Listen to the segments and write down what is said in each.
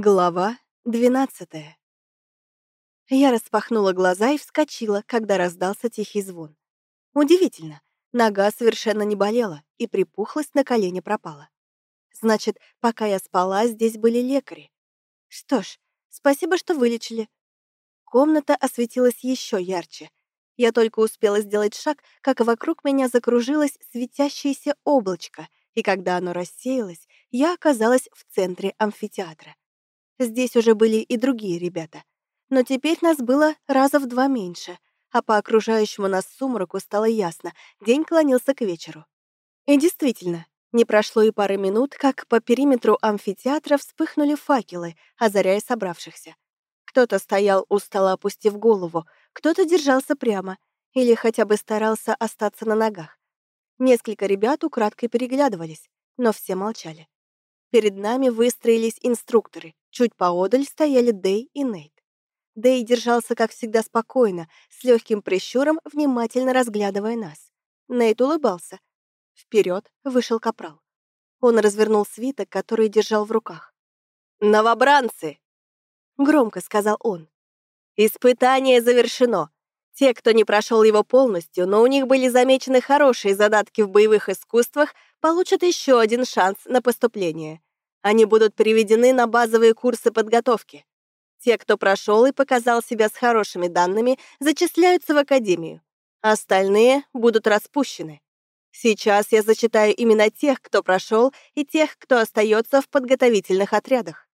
Глава двенадцатая. Я распахнула глаза и вскочила, когда раздался тихий звон. Удивительно, нога совершенно не болела, и припухлость на колене пропала. Значит, пока я спала, здесь были лекари. Что ж, спасибо, что вылечили. Комната осветилась еще ярче. Я только успела сделать шаг, как вокруг меня закружилось светящееся облачко, и когда оно рассеялось, я оказалась в центре амфитеатра. Здесь уже были и другие ребята. Но теперь нас было раза в два меньше, а по окружающему нас сумраку стало ясно, день клонился к вечеру. И действительно, не прошло и пары минут, как по периметру амфитеатра вспыхнули факелы, озаряя собравшихся. Кто-то стоял у стола, опустив голову, кто-то держался прямо или хотя бы старался остаться на ногах. Несколько ребят украдкой переглядывались, но все молчали. Перед нами выстроились инструкторы. Чуть поодаль стояли Дэй и Нейт. Дэй держался, как всегда, спокойно, с легким прищуром, внимательно разглядывая нас. Нейт улыбался. Вперед вышел капрал. Он развернул свиток, который держал в руках. «Новобранцы!» — громко сказал он. «Испытание завершено. Те, кто не прошел его полностью, но у них были замечены хорошие задатки в боевых искусствах, получат еще один шанс на поступление. Они будут переведены на базовые курсы подготовки. Те, кто прошел и показал себя с хорошими данными, зачисляются в академию. Остальные будут распущены. Сейчас я зачитаю имена тех, кто прошел, и тех, кто остается в подготовительных отрядах.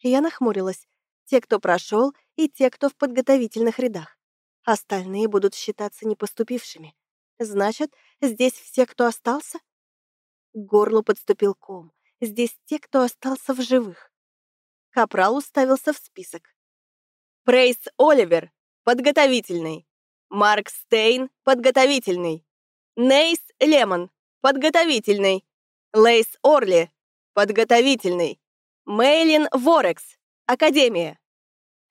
Я нахмурилась. Те, кто прошел, и те, кто в подготовительных рядах. Остальные будут считаться непоступившими. Значит, здесь все, кто остался? К горлу подступил ком. Здесь те, кто остался в живых. Капрал уставился в список. Прейс Оливер, подготовительный. Марк Стейн, подготовительный. Нейс Лемон, подготовительный. Лейс Орли, подготовительный. Мейлин Ворекс, Академия.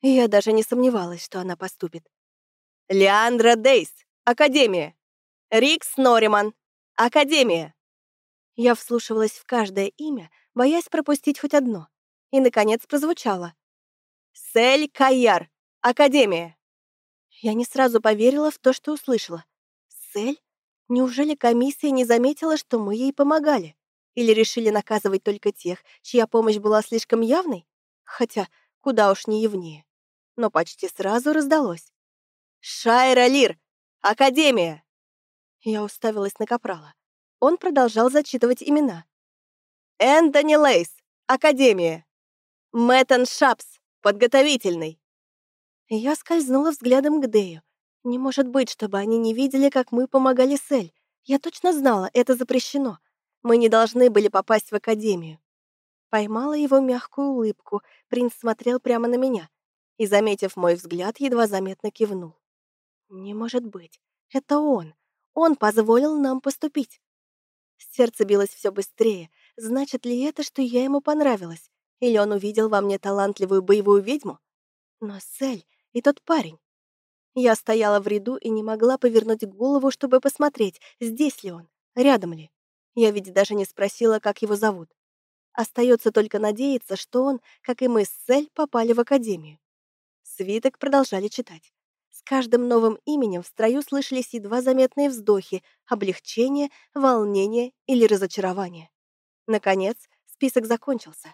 Я даже не сомневалась, что она поступит. Леандра Дейс, Академия. Рикс Нориман, Академия. Я вслушивалась в каждое имя, боясь пропустить хоть одно. И, наконец, прозвучало. «Сель Кайяр, Академия». Я не сразу поверила в то, что услышала. «Сель? Неужели комиссия не заметила, что мы ей помогали? Или решили наказывать только тех, чья помощь была слишком явной? Хотя, куда уж не явнее. Но почти сразу раздалось. «Шайра Лир! Академия!» Я уставилась на Капрала. Он продолжал зачитывать имена. Энтони Лейс, Академия. Мэттон Шапс, подготовительный. Я скользнула взглядом к Дэю. Не может быть, чтобы они не видели, как мы помогали Сель. Я точно знала, это запрещено. Мы не должны были попасть в Академию. Поймала его мягкую улыбку. Принц смотрел прямо на меня и, заметив мой взгляд, едва заметно кивнул. «Не может быть. Это он. Он позволил нам поступить. Сердце билось все быстрее. Значит ли это, что я ему понравилась? Или он увидел во мне талантливую боевую ведьму? Но Сель и тот парень. Я стояла в ряду и не могла повернуть голову, чтобы посмотреть, здесь ли он, рядом ли. Я ведь даже не спросила, как его зовут. Остается только надеяться, что он, как и мы с Сель, попали в академию. Свиток продолжали читать. Каждым новым именем в строю слышались едва заметные вздохи, облегчение, волнение или разочарование. Наконец, список закончился.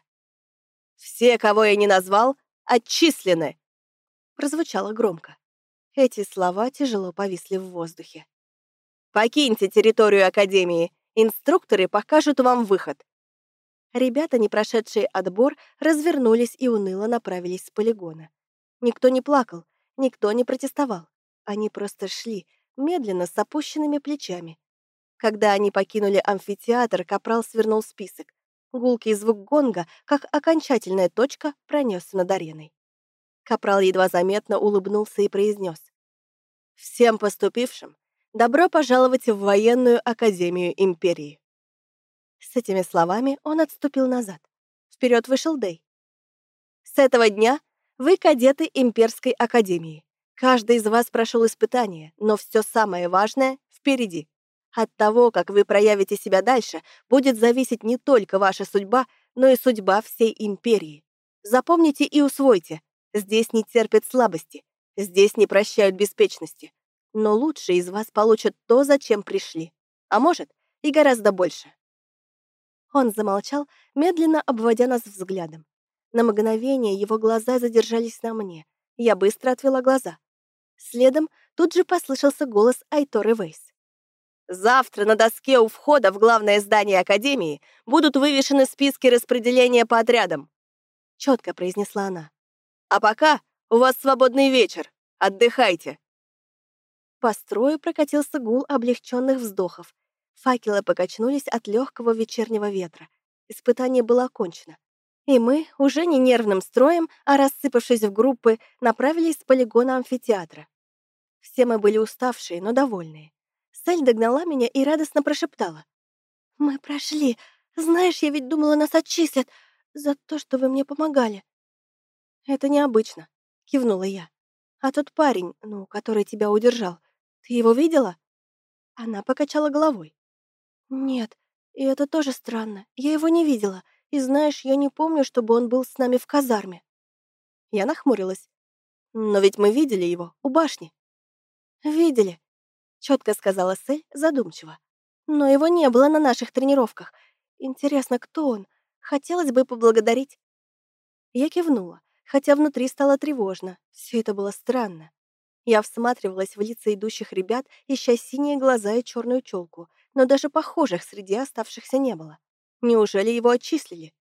«Все, кого я не назвал, отчислены!» Прозвучало громко. Эти слова тяжело повисли в воздухе. «Покиньте территорию Академии. Инструкторы покажут вам выход». Ребята, не прошедшие отбор, развернулись и уныло направились с полигона. Никто не плакал, Никто не протестовал. Они просто шли, медленно, с опущенными плечами. Когда они покинули амфитеатр, Капрал свернул список. Гулкий звук гонга, как окончательная точка, пронесся над ареной. Капрал едва заметно улыбнулся и произнес. «Всем поступившим добро пожаловать в военную академию империи». С этими словами он отступил назад. Вперед вышел Дэй. «С этого дня вы кадеты Имперской Академии. Каждый из вас прошел испытание, но все самое важное впереди. От того, как вы проявите себя дальше, будет зависеть не только ваша судьба, но и судьба всей Империи. Запомните и усвойте. Здесь не терпят слабости. Здесь не прощают беспечности. Но лучшие из вас получат то, зачем пришли. А может, и гораздо больше. Он замолчал, медленно обводя нас взглядом. На мгновение его глаза задержались на мне. Я быстро отвела глаза. Следом тут же послышался голос Айторы Вейс. Завтра на доске у входа в главное здание Академии будут вывешены списки распределения по отрядам. Четко произнесла она. А пока у вас свободный вечер. Отдыхайте. По строю прокатился гул облегченных вздохов. Факелы покачнулись от легкого вечернего ветра. Испытание было окончено. И мы, уже не нервным строем, а рассыпавшись в группы, направились с полигона амфитеатра. Все мы были уставшие, но довольные. Сель догнала меня и радостно прошептала. «Мы прошли. Знаешь, я ведь думала, нас отчислят за то, что вы мне помогали». «Это необычно», — кивнула я. «А тот парень, ну, который тебя удержал, ты его видела?» Она покачала головой. «Нет, и это тоже странно. Я его не видела. И знаешь, я не помню, чтобы он был с нами в казарме». Я нахмурилась. «Но ведь мы видели его у башни». «Видели четко сказала Сэль задумчиво. Но его не было на наших тренировках. Интересно, кто он? Хотелось бы поблагодарить. Я кивнула, хотя внутри стало тревожно. Все это было странно. Я всматривалась в лица идущих ребят, ища синие глаза и черную челку, но даже похожих среди оставшихся не было. Неужели его отчислили?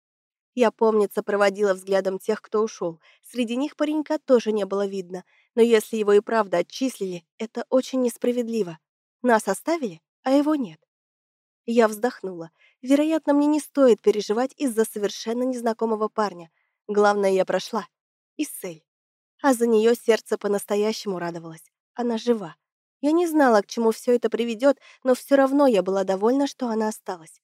Я, помнится, проводила взглядом тех, кто ушел. Среди них паренька тоже не было видно, но если его и правда отчислили, это очень несправедливо. Нас оставили, а его нет. Я вздохнула. Вероятно, мне не стоит переживать из-за совершенно незнакомого парня. Главное, я прошла. И цель. А за нее сердце по-настоящему радовалось. Она жива. Я не знала, к чему все это приведет, но все равно я была довольна, что она осталась.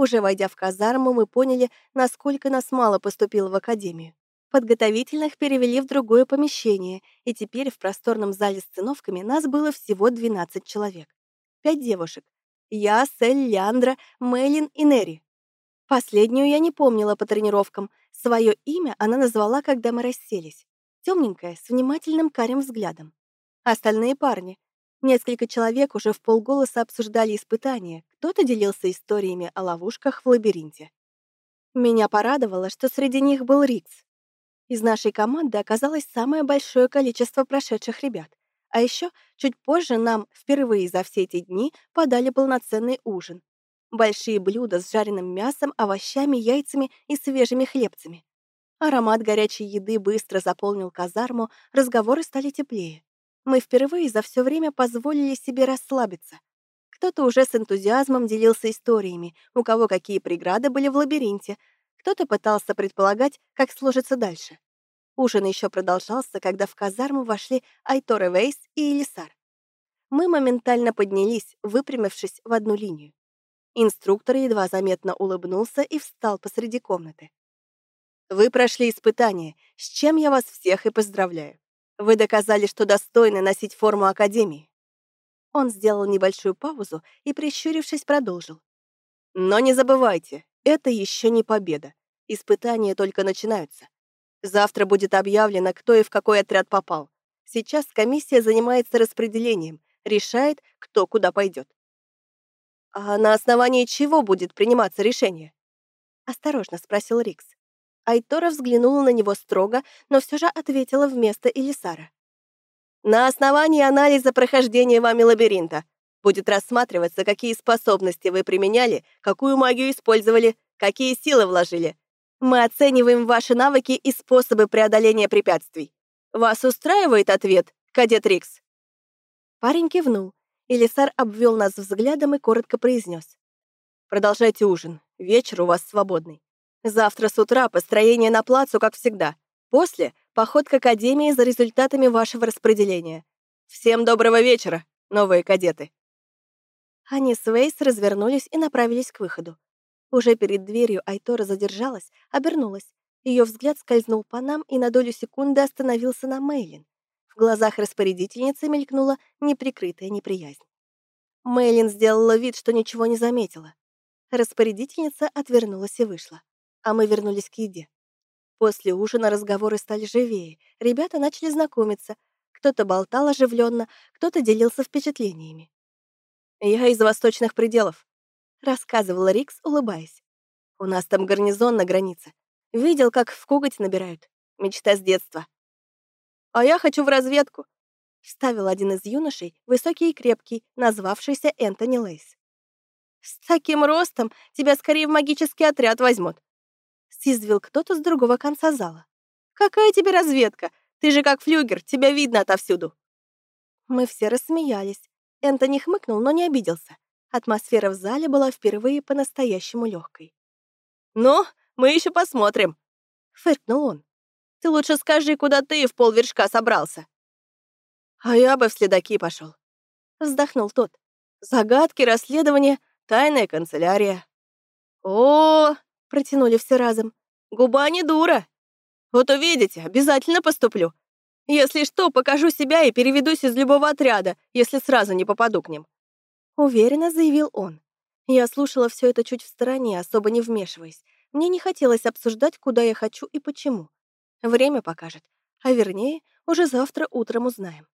Уже войдя в казарму, мы поняли, насколько нас мало поступило в академию. Подготовительных перевели в другое помещение, и теперь в просторном зале с циновками нас было всего 12 человек. Пять девушек. Я, Сель, Леандра, Мэйлин и Нери. Последнюю я не помнила по тренировкам. Свое имя она назвала, когда мы расселись. Темненькая, с внимательным карим взглядом. Остальные парни. Несколько человек уже в полголоса обсуждали испытания, кто-то делился историями о ловушках в лабиринте. Меня порадовало, что среди них был Рикс, из нашей команды оказалось самое большое количество прошедших ребят. А еще чуть позже нам впервые за все эти дни подали полноценный ужин. Большие блюда с жареным мясом, овощами, яйцами и свежими хлебцами. Аромат горячей еды быстро заполнил казарму, разговоры стали теплее. Мы впервые за все время позволили себе расслабиться. Кто-то уже с энтузиазмом делился историями, у кого какие преграды были в лабиринте, кто-то пытался предполагать, как сложится дальше. Ужин еще продолжался, когда в казарму вошли Айтора Вейс и Элисар. Мы моментально поднялись, выпрямившись в одну линию. Инструктор едва заметно улыбнулся и встал посреди комнаты. «Вы прошли испытание, с чем я вас всех и поздравляю. Вы доказали, что достойны носить форму Академии». Он сделал небольшую паузу и, прищурившись, продолжил. «Но не забывайте, это еще не победа. Испытания только начинаются. Завтра будет объявлено, кто и в какой отряд попал. Сейчас комиссия занимается распределением, решает, кто куда пойдет. А на основании чего будет приниматься решение? Осторожно спросил Рикс. Айтора взглянула на него строго, но все же ответила вместо Элисара. На основании анализа прохождения вами лабиринта будет рассматриваться, какие способности вы применяли, какую магию использовали, какие силы вложили. Мы оцениваем ваши навыки и способы преодоления препятствий. Вас устраивает ответ, кадет Рикс?» Парень кивнул. Элисар обвел нас взглядом и коротко произнес. «Продолжайте ужин. Вечер у вас свободный. Завтра с утра построение на плацу, как всегда. После — поход к Академии за результатами вашего распределения. Всем доброго вечера, новые кадеты!» Они с Вейс развернулись и направились к выходу. Уже перед дверью Айтора задержалась, обернулась. Ее взгляд скользнул по нам и на долю секунды остановился на Мейлин. В глазах распорядительницы мелькнула неприкрытая неприязнь. Мейлин сделала вид, что ничего не заметила. Распорядительница отвернулась и вышла, а мы вернулись к еде. После ужина разговоры стали живее, ребята начали знакомиться. Кто-то болтал оживленно, кто-то делился впечатлениями. «Я из восточных пределов», — рассказывал Рикс, улыбаясь. «У нас там гарнизон на границе. Видел, как в коготь набирают. Мечта с детства». «А я хочу в разведку», — вставил один из юношей, высокий и крепкий, назвавшийся Энтони Лейс. «С таким ростом тебя скорее в магический отряд возьмут», — съязвил кто-то с другого конца зала. «Какая тебе разведка? Ты же как флюгер, тебя видно отовсюду». Мы все рассмеялись. Энтони хмыкнул, но не обиделся. Атмосфера в зале была впервые по-настоящему легкой. «Ну, мы еще посмотрим», — фыркнул он. «Ты лучше скажи, куда ты в полвершка собрался». «А я бы в следаки пошел», — вздохнул тот. «Загадки, расследования, тайная канцелярия». «О, протянули все разом, — губа не дура. Вот увидите, обязательно поступлю. Если что, покажу себя и переведусь из любого отряда, если сразу не попаду к ним. Уверенно заявил он. Я слушала все это чуть в стороне, особо не вмешиваясь. Мне не хотелось обсуждать, куда я хочу и почему. Время покажет. А вернее, уже завтра утром узнаем.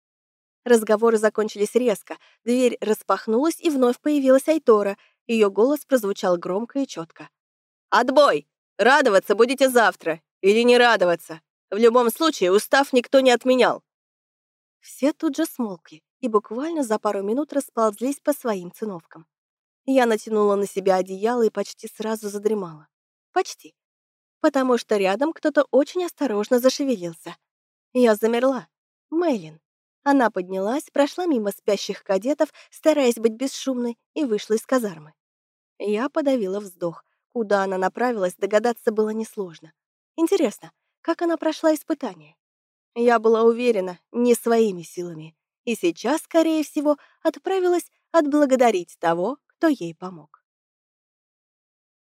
Разговоры закончились резко. Дверь распахнулась, и вновь появилась Айтора. Ее голос прозвучал громко и четко. «Отбой! Радоваться будете завтра! Или не радоваться! В любом случае, устав никто не отменял!» Все тут же смолкли и буквально за пару минут расползлись по своим циновкам. Я натянула на себя одеяло и почти сразу задремала. Почти. Потому что рядом кто-то очень осторожно зашевелился. Я замерла. Мэйлин. Она поднялась, прошла мимо спящих кадетов, стараясь быть бесшумной, и вышла из казармы. Я подавила вздох. Куда она направилась, догадаться было несложно. Интересно, как она прошла испытание? Я была уверена, не своими силами и сейчас, скорее всего, отправилась отблагодарить того, кто ей помог.